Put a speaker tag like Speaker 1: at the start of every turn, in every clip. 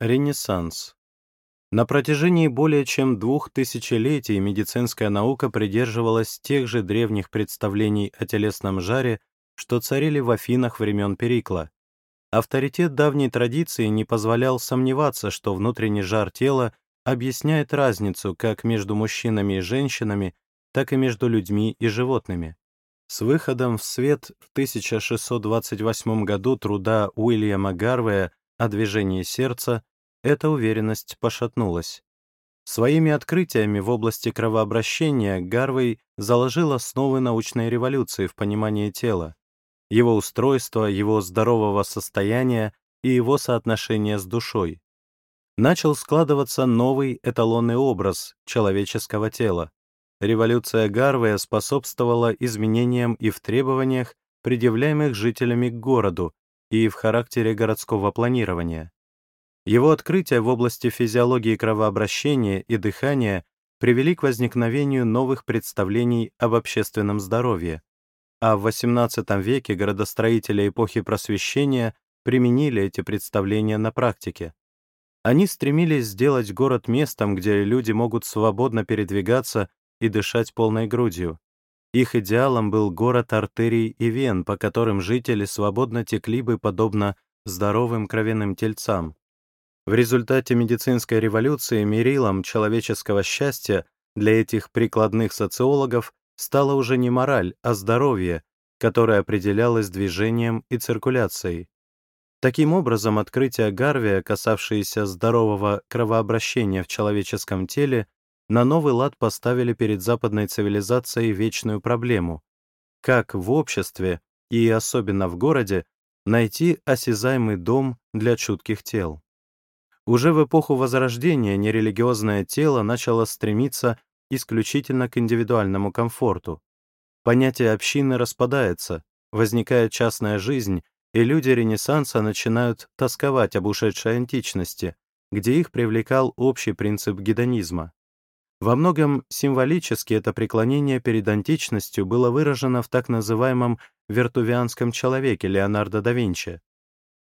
Speaker 1: Ренессанс. На протяжении более чем двух тысячелетий медицинская наука придерживалась тех же древних представлений о телесном жаре, что царили в Афинах времен Перикла. Авторитет давней традиции не позволял сомневаться, что внутренний жар тела объясняет разницу как между мужчинами и женщинами, так и между людьми и животными. С выходом в свет в 1628 году труда Уильяма Гарвея о движении сердца, эта уверенность пошатнулась. Своими открытиями в области кровообращения Гарвей заложил основы научной революции в понимании тела, его устройства, его здорового состояния и его соотношения с душой. Начал складываться новый эталонный образ человеческого тела. Революция Гарвея способствовала изменениям и в требованиях, предъявляемых жителями к городу, и в характере городского планирования. Его открытия в области физиологии кровообращения и дыхания привели к возникновению новых представлений об общественном здоровье, а в XVIII веке городостроители эпохи Просвещения применили эти представления на практике. Они стремились сделать город местом, где люди могут свободно передвигаться и дышать полной грудью. Их идеалом был город артерий и вен, по которым жители свободно текли бы подобно здоровым кровяным тельцам. В результате медицинской революции мерилом человеческого счастья для этих прикладных социологов стала уже не мораль, а здоровье, которое определялось движением и циркуляцией. Таким образом, открытия Гарвия, касавшиеся здорового кровообращения в человеческом теле, на новый лад поставили перед западной цивилизацией вечную проблему — как в обществе и особенно в городе найти осязаемый дом для чутких тел. Уже в эпоху Возрождения нерелигиозное тело начало стремиться исключительно к индивидуальному комфорту. Понятие общины распадается, возникает частная жизнь, и люди Ренессанса начинают тосковать об ушедшей античности, где их привлекал общий принцип гедонизма. Во многом символически это преклонение перед античностью было выражено в так называемом вертувианском человеке Леонардо да Винчи.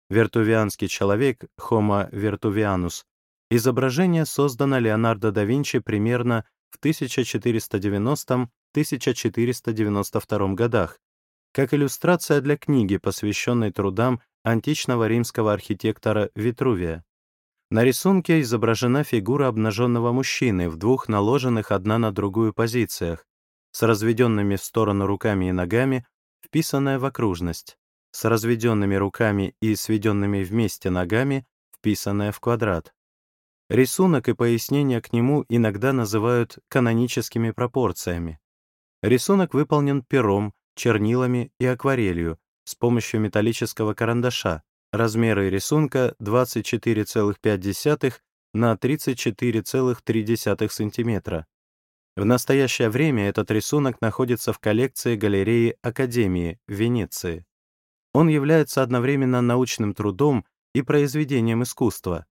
Speaker 1: Вертувианский человек, Homo vertuvianus, изображение создано Леонардо да Винчи примерно в 1490-1492 годах, как иллюстрация для книги, посвященной трудам античного римского архитектора Витрувия. На рисунке изображена фигура обнаженного мужчины в двух наложенных одна на другую позициях, с разведенными в сторону руками и ногами, вписанная в окружность, с разведенными руками и сведенными вместе ногами, вписанная в квадрат. Рисунок и пояснения к нему иногда называют каноническими пропорциями. Рисунок выполнен пером, чернилами и акварелью с помощью металлического карандаша, Размеры рисунка 24,5 на 34,3 см. В настоящее время этот рисунок находится в коллекции галереи Академии в Венеции. Он является одновременно научным трудом и произведением искусства.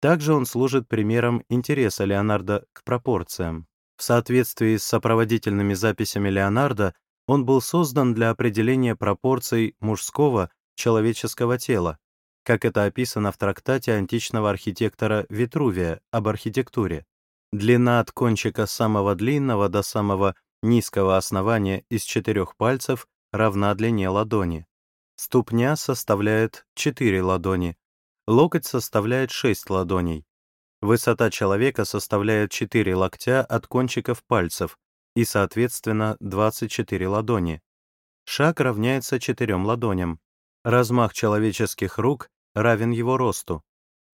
Speaker 1: Также он служит примером интереса Леонардо к пропорциям. В соответствии с сопроводительными записями Леонардо он был создан для определения пропорций мужского человеческого тела, как это описано в трактате античного архитектора Витрувия об архитектуре. Длина от кончика самого длинного до самого низкого основания из четырех пальцев равна длине ладони. Ступня составляет 4 ладони, локоть составляет 6 ладоней. Высота человека составляет 4 локтя от кончиков пальцев и, соответственно, 24 ладони. Шаг равняется 4 ладоням. Размах человеческих рук равен его росту.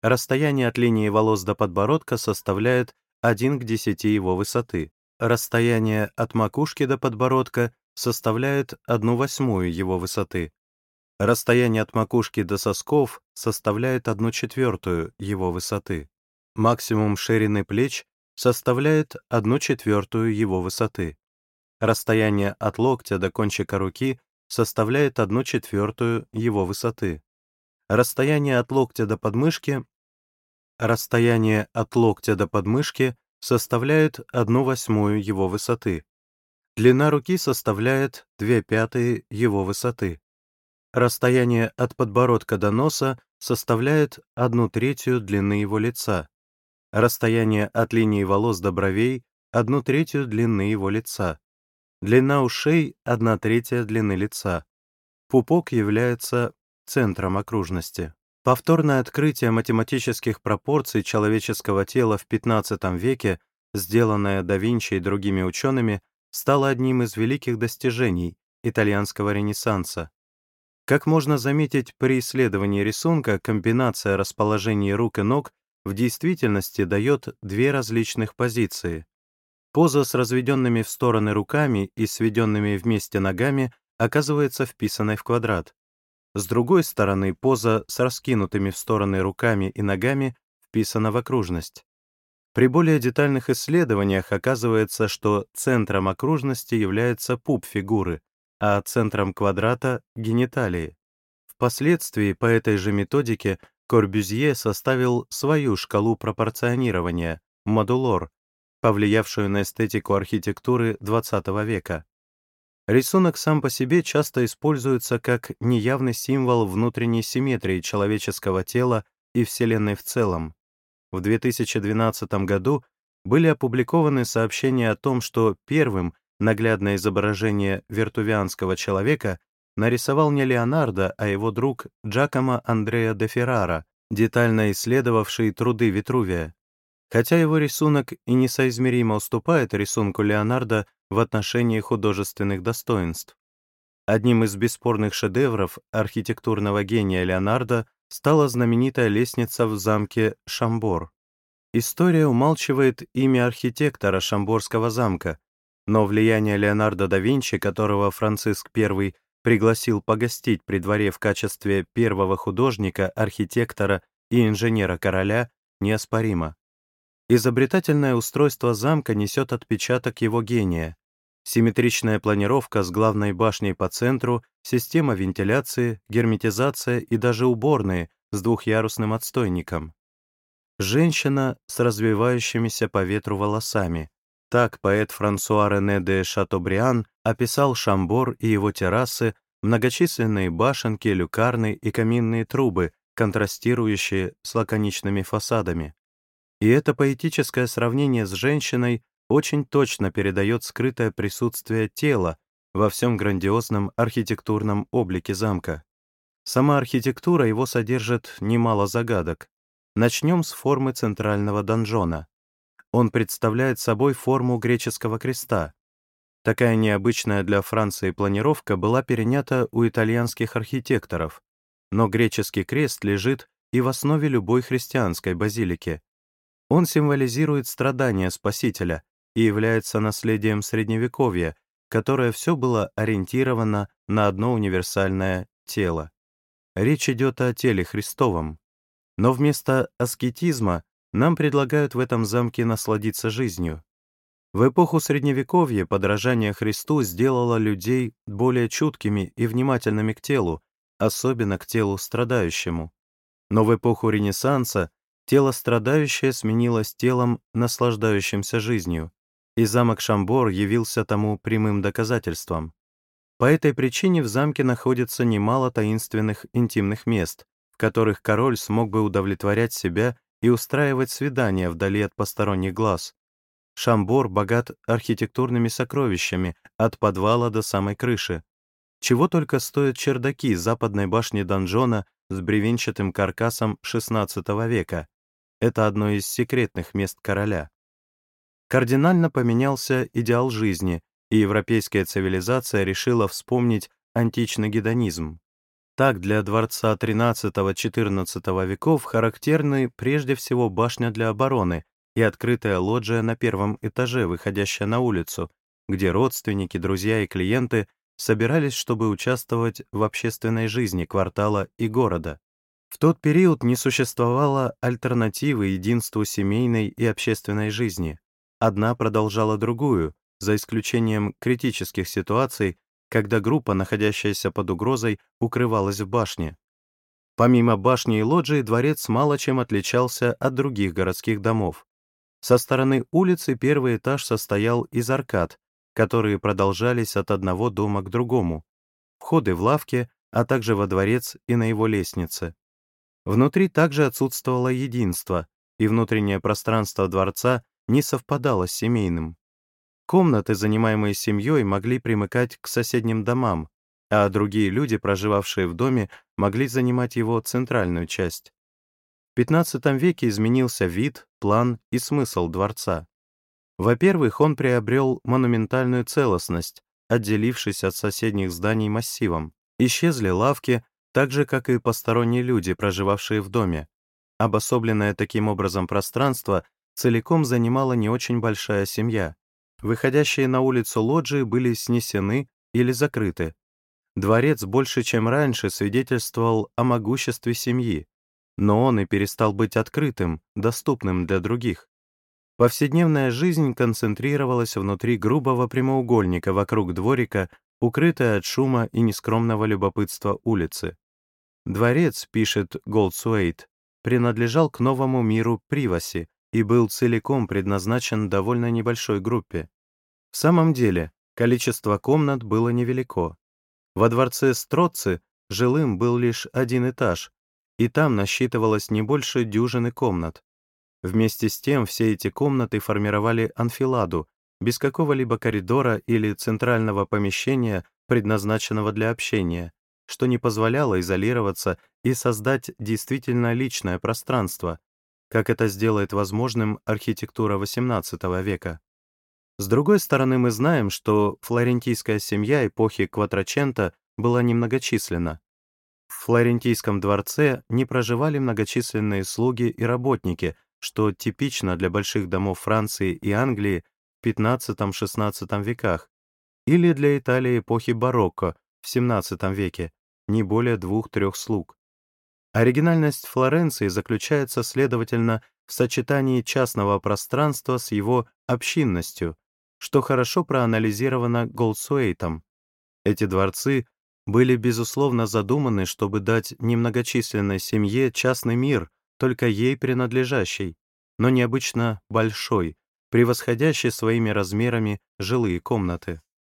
Speaker 1: Расстояние от линии волос до подбородка составляет 1 к 10 его высоты. Расстояние от макушки до подбородка составляет 1 восьмую его высоты. Расстояние от макушки до сосков составляет 1 четвертую его высоты. Максимум ширины плеч составляет 1 четвертую его высоты. Расстояние от локтя до кончика руки составляет 1 четвертую его высоты. Расстояние от локтя до подмышки расстояние от локтя до подмышки составляет 1 восьмую его высоты. Длина руки составляет 2 пятые его высоты. Расстояние от подбородка до носа составляет одну третью длины его лица, расстояние от линии волос до бровей — одну третью длины его лица, длина ушей — одна третья длины лица. Пупок является центром окружности. Повторное открытие математических пропорций человеческого тела в XV веке, сделанное да Винчи и другими учеными, стало одним из великих достижений итальянского ренессанса. Как можно заметить при исследовании рисунка, комбинация расположений рук и ног в действительности дает две различных позиции. Поза с разведенными в стороны руками и сведенными вместе ногами оказывается вписанной в квадрат. С другой стороны, поза с раскинутыми в стороны руками и ногами вписана в окружность. При более детальных исследованиях оказывается, что центром окружности является пуп фигуры, а центром квадрата — гениталии. Впоследствии по этой же методике Корбюзье составил свою шкалу пропорционирования, модулор, повлиявшую на эстетику архитектуры XX века. Рисунок сам по себе часто используется как неявный символ внутренней симметрии человеческого тела и Вселенной в целом. В 2012 году были опубликованы сообщения о том, что первым Наглядное изображение вертувианского человека нарисовал не Леонардо, а его друг Джакомо Андреа де Феррара, детально исследовавший труды Витрувия. Хотя его рисунок и несоизмеримо уступает рисунку Леонардо в отношении художественных достоинств. Одним из бесспорных шедевров архитектурного гения Леонардо стала знаменитая лестница в замке Шамбор. История умалчивает имя архитектора Шамборского замка, но влияние Леонардо да Винчи, которого Франциск I пригласил погостить при дворе в качестве первого художника, архитектора и инженера короля, неоспоримо. Изобретательное устройство замка несет отпечаток его гения. Симметричная планировка с главной башней по центру, система вентиляции, герметизация и даже уборные с двухъярусным отстойником. Женщина с развивающимися по ветру волосами, так поэт Франсуа Рене де Шатобриан описал Шамбор и его террасы, многочисленные башенки, люкарны и каминные трубы, контрастирующие с лаконичными фасадами. И это поэтическое сравнение с женщиной очень точно передает скрытое присутствие тела во всем грандиозном архитектурном облике замка. Сама архитектура его содержит немало загадок. Начнем с формы центрального донжона. Он представляет собой форму греческого креста. Такая необычная для Франции планировка была перенята у итальянских архитекторов, но греческий крест лежит и в основе любой христианской базилики. Он символизирует страдания Спасителя и является наследием Средневековья, которое все было ориентировано на одно универсальное тело. Речь идет о теле Христовом. Но вместо аскетизма нам предлагают в этом замке насладиться жизнью. В эпоху Средневековья подражание Христу сделало людей более чуткими и внимательными к телу, особенно к телу страдающему. Но в эпоху Ренессанса тело страдающее сменилось телом, наслаждающимся жизнью, и замок Шамбор явился тому прямым доказательством. По этой причине в замке находится немало таинственных интимных мест, в которых король смог бы удовлетворять себя и устраивать свидания вдали от посторонних глаз. Шамбор богат архитектурными сокровищами от подвала до самой крыши. Чего только стоят чердаки западной башни донжона с бревенчатым каркасом XVI века. Это одно из секретных мест короля. Кардинально поменялся идеал жизни, и европейская цивилизация решила вспомнить античный гедонизм. Так для дворца XIII-XIV веков характерны прежде всего башня для обороны и открытая лоджия на первом этаже, выходящая на улицу, где родственники, друзья и клиенты собирались, чтобы участвовать в общественной жизни квартала и города. В тот период не существовало альтернативы единству семейной и общественной жизни. Одна продолжала другую, за исключением критических ситуаций, когда группа, находящаяся под угрозой, укрывалась в башне. Помимо башни и лоджии, дворец мало чем отличался от других городских домов. Со стороны улицы первый этаж состоял из аркад, которые продолжались от одного дома к другому, входы в лавки, а также во дворец и на его лестнице. Внутри также отсутствовало единство, и внутреннее пространство дворца не совпадало с семейным. Комнаты, занимаемые семьей, могли примыкать к соседним домам, а другие люди, проживавшие в доме, могли занимать его центральную часть. В XV веке изменился вид, план и смысл дворца. Во-первых, он приобрел монументальную целостность, отделившись от соседних зданий массивом. Исчезли лавки, так же, как и посторонние люди, проживавшие в доме. Обособленное таким образом пространство целиком занимала не очень большая семья. Выходящие на улицу лоджии были снесены или закрыты. Дворец больше, чем раньше, свидетельствовал о могуществе семьи, но он и перестал быть открытым, доступным для других. Повседневная жизнь концентрировалась внутри грубого прямоугольника вокруг дворика, укрытая от шума и нескромного любопытства улицы. Дворец, пишет Голдсуэйт, принадлежал к новому миру Приваси и был целиком предназначен довольно небольшой группе. В самом деле, количество комнат было невелико. Во дворце Строци жилым был лишь один этаж, и там насчитывалось не больше дюжины комнат. Вместе с тем все эти комнаты формировали анфиладу, без какого-либо коридора или центрального помещения, предназначенного для общения, что не позволяло изолироваться и создать действительно личное пространство, как это сделает возможным архитектура XVIII века. С другой стороны, мы знаем, что флорентийская семья эпохи Кватрачента была немногочисленна. В Флорентийском дворце не проживали многочисленные слуги и работники, что типично для больших домов Франции и Англии XV-XVI веках, или для Италии эпохи барокко в XVII веке, не более двух-трех слуг. Оригинальность Флоренции заключается, следовательно, в сочетании частного пространства с его общинностью, что хорошо проанализировано Голдсуэйтом. Эти дворцы были, безусловно, задуманы, чтобы дать немногочисленной семье частный мир, только ей принадлежащий, но необычно большой, превосходящий своими размерами жилые комнаты.